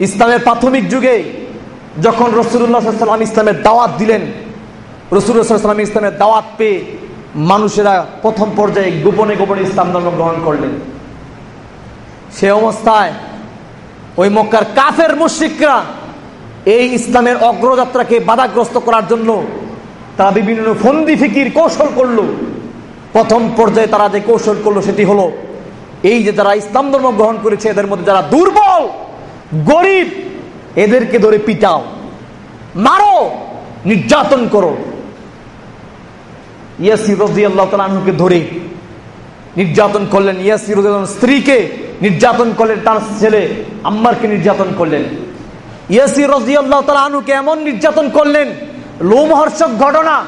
ইসলামের প্রাথমিক যুগে যখন রসুল্লাহাম ইসলামের দাওয়াত দিলেন রসুল্লাহাম ইসলামের দাওয়াত পেয়ে মানুষেরা প্রথম পর্যায়ে গোপনে গোপনে ইসলাম ধর্ম গ্রহণ করলেন। সে অবস্থায় ওই মক্কার কাফের মুশ্রিকরা এই ইসলামের অগ্রযাত্রাকে বাধাগ্রস্ত করার জন্য তারা বিভিন্ন ফন্দি ফিকির কৌশল করল। প্রথম পর্যায়ে তারা যে কৌশল করল সেটি হলো, এই যে যারা ইসলাম ধর্ম গ্রহণ করেছে, এদের মধ্যে যারা দুর্বল গরিব, এদেরকে ধরে পিটাও। মারো, নির্যাতন করো। ইয়াসির রদি আল্লাহ তালুকে ধরে নির্যাতন করলেন। ইয়াসির স্ত্রীকে নির্যাতন করলেন, তার ছেলে আম্মারকে নির্যাতন করলেন। ইয়াসির রদি আল্লাহ তালুকে এমন নির্যাতন করলেন, লোমহর্ষক ঘটনা।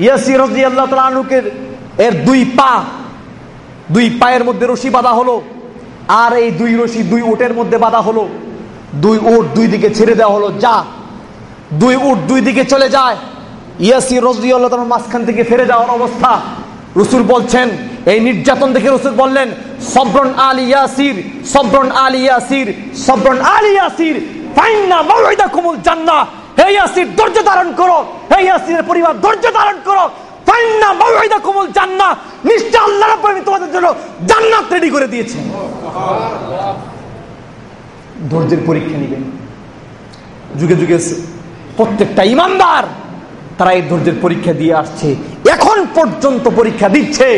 ইয়াসির রদি আল্লাহ তালুকে এর দুই পা, দুই পায়ের মধ্যে রশি বাঁধা হলো। আর এই দুই রশি দুই উটের মধ্যে বাঁধা হলো। দুই উট দুই দিকে ছেড়ে দেওয়া হলো, যা। দুই উট দুই দিকে চলে যায়। ইয়াসি রসদিউল্লাহ মাঝখান থেকে ফেরে যাওয়ার অবস্থা। রসুল বলছেন, এই নির্যাতন দেখে রসুল বললেন সব্রন আল ইয়াসির সব্রন আল ইয়াসির সব্রন আল ইয়াসির, ফাইন্না মাওয়াইদা কুমুল জান্নাহ। হে ইয়াসির, ধৈর্য ধারণ করো। হে ইয়াসিরের পরিবার, ধৈর্য ধারণ করো। ফাইন্না মাওয়াইদা কুমুল জান্নাহ। নিশ্চয় জন্য জান্নাত রেডি করে দিয়েছেন। ধৈর্যের পরীক্ষা নেবেন। যুগে যুগে প্রত্যেকটা ইমানদার, তারা এই ধৈর্যের পরীক্ষা দিয়ে আসছে। এখন পর্যন্ত পরীক্ষা দিচ্ছে।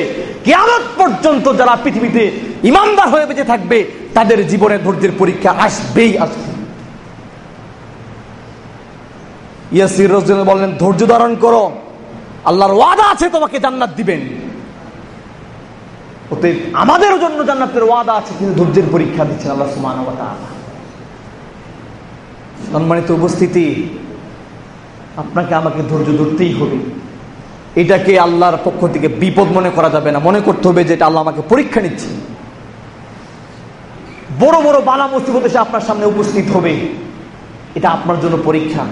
কেয়ামত পর্যন্ত যারা পৃথিবীতে ইমানদার হয়ে বেঁচে থাকবে, তাদের জীবনে ধৈর্যের পরীক্ষা আসবেই আসবে। ইয়াসির রসুল বললেন, ধৈর্য ধারণ করো। আল্লাহর ওয়াদা আছে, তোমাকে জান্নাত দিবেন। অতএব আমাদের জন্য জান্নাতের ওয়াদা আছে, কিন্তু ধৈর্যের পরীক্ষা দিচ্ছেন আল্লাহ সুমান সম্মানিত উপস্থিতি, আপনাকে আমাকে ধৈর্য ধরতেই হবে। এটাকে আল্লাহর পক্ষ থেকে বিপদ মনে করা যাবে না। মনে করতে হবে যে এটা আল্লাহ আমাকে পরীক্ষা নিচ্ছে। বড় বড় বালা মুসিবত এসে আপনার সামনে উপস্থিত হবে। এটা আপনার জন্য পরীক্ষা।